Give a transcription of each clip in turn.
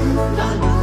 Länder.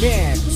man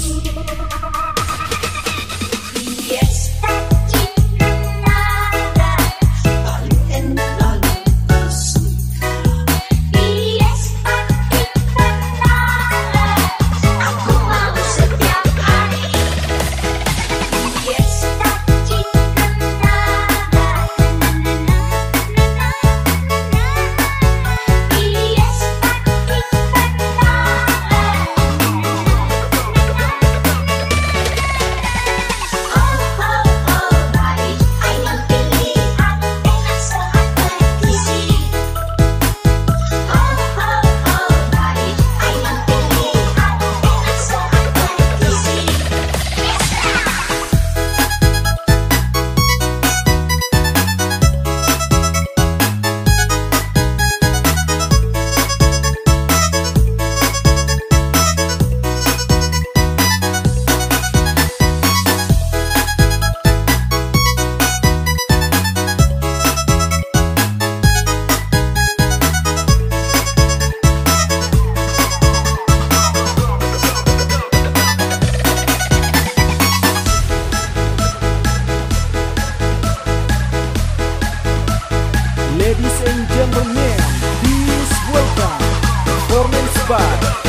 everybody.